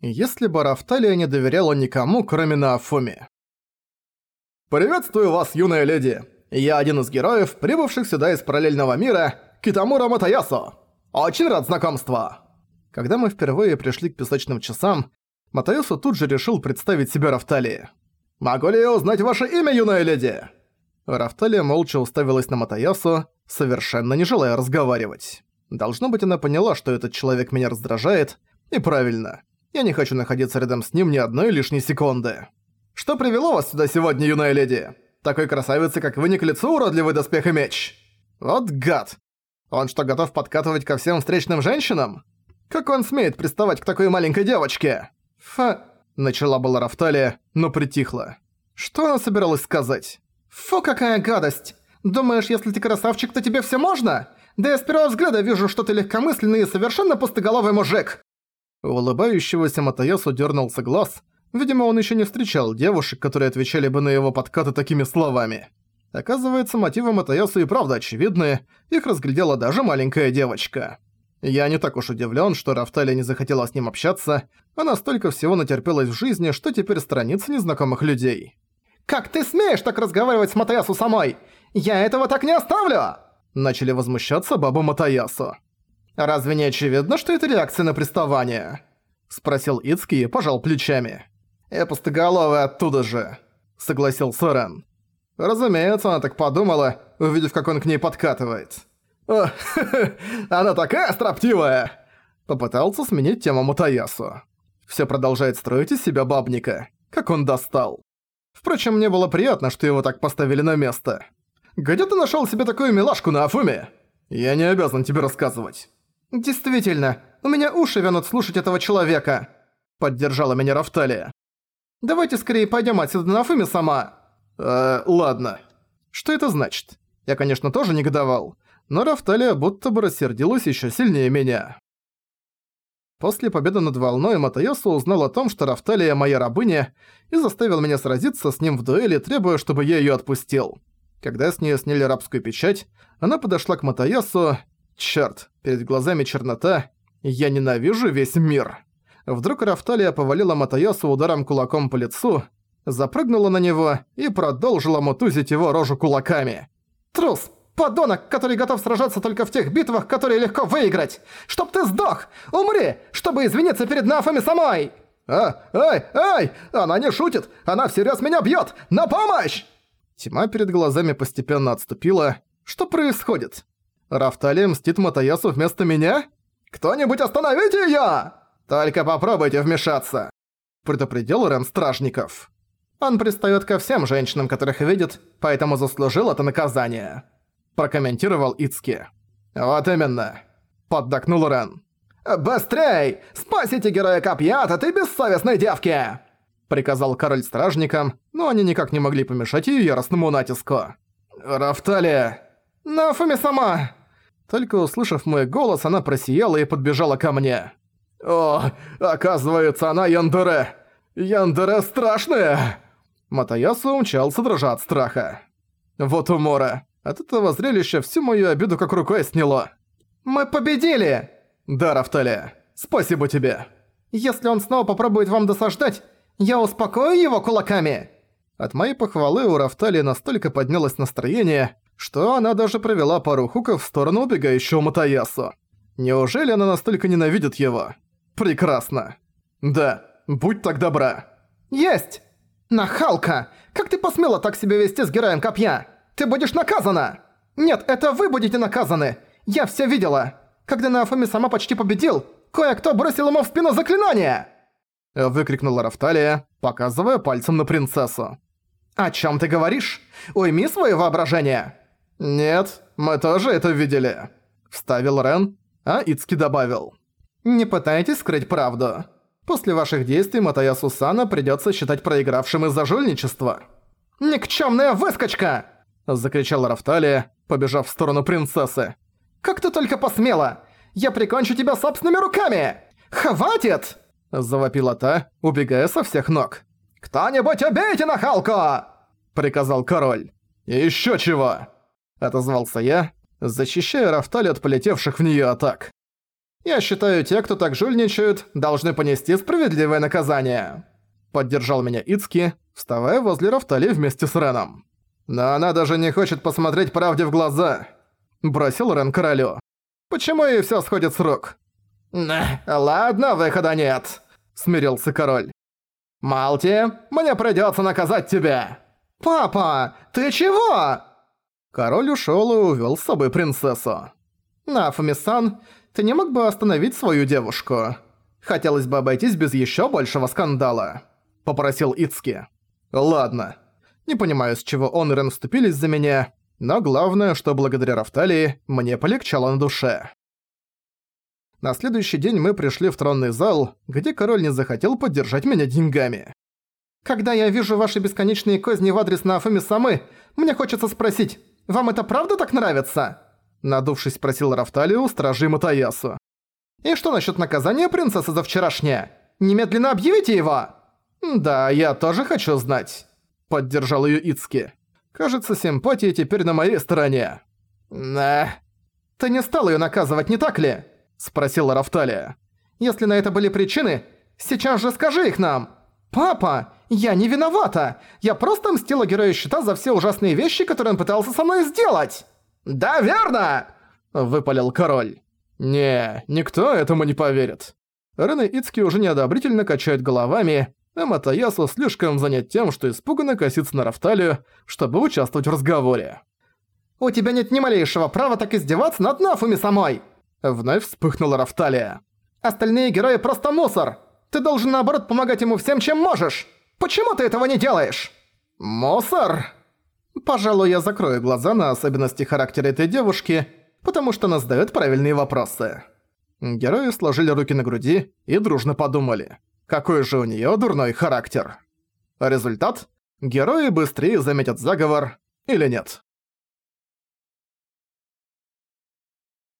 если бы Рафталия не доверяла никому, кроме Наафуми. «Приветствую вас, юная леди! Я один из героев, прибывших сюда из параллельного мира, Китамура Матаясо. Очень рад знакомству!» Когда мы впервые пришли к песочным часам, Матаясо тут же решил представить себя Рафталии. «Могу ли я узнать ваше имя, юная леди?» Рафталия молча уставилась на Матаясу, совершенно не желая разговаривать. Должно быть, она поняла, что этот человек меня раздражает, и правильно. Я не хочу находиться рядом с ним ни одной лишней секунды. Что привело вас сюда сегодня, юная леди? Такой красавицы, как вы, не к лицу уродливый доспех и меч. Вот гад. Он что, готов подкатывать ко всем встречным женщинам? Как он смеет приставать к такой маленькой девочке? Фа... Начала была Рафталия, но притихла. Что она собиралась сказать? «Фу, какая гадость! Думаешь, если ты красавчик, то тебе все можно? Да я с первого взгляда вижу, что ты легкомысленный и совершенно пустоголовый мужик!» У улыбающегося Матаясу дернулся глаз. Видимо, он еще не встречал девушек, которые отвечали бы на его подкаты такими словами. Оказывается, мотивы Матаясу и правда очевидны, их разглядела даже маленькая девочка. Я не так уж удивлен, что Рафталия не захотела с ним общаться, она столько всего натерпелась в жизни, что теперь сторонится незнакомых людей. «Как ты смеешь так разговаривать с Матаясу самой? Я этого так не оставлю!» Начали возмущаться бабу Матаясу. «Разве не очевидно, что это реакция на приставание?» Спросил Ицки и пожал плечами. «Я пустоголовый оттуда же», — согласился Рен. Разумеется, она так подумала, увидев, как он к ней подкатывает. «О, она такая строптивая!» Попытался сменить тему Мутаясу. Всё продолжает строить из себя бабника, как он достал. Впрочем, мне было приятно, что его так поставили на место. «Где ты нашёл себе такую милашку на Афуме?» «Я не обязан тебе рассказывать». «Действительно, у меня уши вянут слушать этого человека», — поддержала меня Рафталия. «Давайте скорее пойдём отсюда на Афуме сама». «Э, ладно. Что это значит? Я, конечно, тоже негодовал, но Рафталия будто бы рассердилась ещё сильнее меня». После победы над волной Матаясу узнал о том, что Рафталия моя рабыня, и заставил меня сразиться с ним в дуэли, требуя, чтобы я её отпустил. Когда с неё сняли рабскую печать, она подошла к Матаясу Чёрт, перед глазами чернота. Я ненавижу весь мир. Вдруг Рафталия повалила Матаясу ударом кулаком по лицу, запрыгнула на него и продолжила мутузить его рожу кулаками. «Трус! Подонок, который готов сражаться только в тех битвах, которые легко выиграть! Чтоб ты сдох! Умри, чтобы извиниться перед Нафами самой!» «А, ай, ай! Она не шутит! Она всерьез меня бьёт! На помощь!» Тьма перед глазами постепенно отступила. Что происходит? Рафталия мстит Матаясу вместо меня? Кто-нибудь остановите её! Только попробуйте вмешаться!» Предупредил Рен Стражников. Он пристаёт ко всем женщинам, которых видит, поэтому заслужил это наказание. Прокомментировал Ицки. «Вот именно!» Поддакнул Рен. «Быстрей! Спасите героя копья от этой бессовестной девки!» Приказал король стражникам, но они никак не могли помешать её яростному натиску. «Рафталия!» «Нафуми сама!» Только услышав мой голос, она просияла и подбежала ко мне. «О, оказывается, она Яндере! Яндере страшная!» Матаясу умчался, дрожа от страха. Вот умора. От этого зрелища всю мою обиду как рукой сняло. «Мы победили!» «Да, Рафталия, спасибо тебе!» «Если он снова попробует вам досаждать, я успокою его кулаками!» От моей похвалы у Рафталии настолько поднялось настроение, что она даже провела пару хуков в сторону убегающего Матаясу. Неужели она настолько ненавидит его? Прекрасно. Да, будь так добра. Есть! Нахалка! Как ты посмела так себя вести с героем копья? Ты будешь наказана! Нет, это вы будете наказаны! Я все видела! Когда Наофами сама почти победил, кое-кто бросил ему в спину заклинание! Выкрикнула Рафталия, показывая пальцем на принцессу. «О чем ты говоришь? Уйми свое воображение!» «Нет, мы тоже это видели», — вставил Рен, а Ицки добавил. «Не пытайтесь скрыть правду. После ваших действий Матая Сусана придётся считать проигравшим из-за жульничества». «Никчёмная выскочка!» — закричала Рафталия, побежав в сторону принцессы. «Как ты только посмела! Я прикончу тебя собственными руками! Хватит!» — завопила та, убегая со всех ног. «Кто-нибудь убейте нахалку!» — приказал король. «Ещё чего!» Отозвался я, защищая Рафтали от полетевших в неё атак. Я считаю, те, кто так жульничают, должны понести справедливое наказание. Поддержал меня Ицки, вставая возле Рафтали вместе с Реном. Но она даже не хочет посмотреть правде в глаза. Бросил Рен королю. Почему ей всё сходит с рук? «Ладно, выхода нет», — смирился король. «Малти, мне придётся наказать тебя!» «Папа, ты чего?» Король ушёл и увёл с собой принцессу. «Нафуми-сан, ты не мог бы остановить свою девушку? Хотелось бы обойтись без ещё большего скандала», — попросил Ицки. «Ладно. Не понимаю, с чего он и Рен вступились за меня, но главное, что благодаря Рафталии мне полегчало на душе». На следующий день мы пришли в тронный зал, где король не захотел поддержать меня деньгами. «Когда я вижу ваши бесконечные козни в адрес Нафуми Самы, мне хочется спросить, вам это правда так нравится?» Надувшись, спросил Рафталию стражи Матаясу. «И что насчет наказания принцессы за вчерашнее? Немедленно объявите его!» «Да, я тоже хочу знать», — поддержал ее Ицки. «Кажется, симпатия теперь на моей стороне». «Да». «Ты не стал ее наказывать, не так ли?» Спросила Рафталия. «Если на это были причины, сейчас же скажи их нам!» «Папа, я не виновата! Я просто мстила герою щита за все ужасные вещи, которые он пытался со мной сделать!» «Да, верно!» – выпалил король. «Не, никто этому не поверит». Рен и Ицки уже неодобрительно качают головами, а Матаясу слишком занят тем, что испуганно косится на Рафталию, чтобы участвовать в разговоре. «У тебя нет ни малейшего права так издеваться над Нафуми самой!» Вновь вспыхнула Рафталия. «Остальные герои просто мусор! Ты должен наоборот помогать ему всем, чем можешь! Почему ты этого не делаешь?» «Мусор?» Пожалуй, я закрою глаза на особенности характера этой девушки, потому что она задает правильные вопросы. Герои сложили руки на груди и дружно подумали, какой же у нее дурной характер. Результат? Герои быстрее заметят заговор или нет.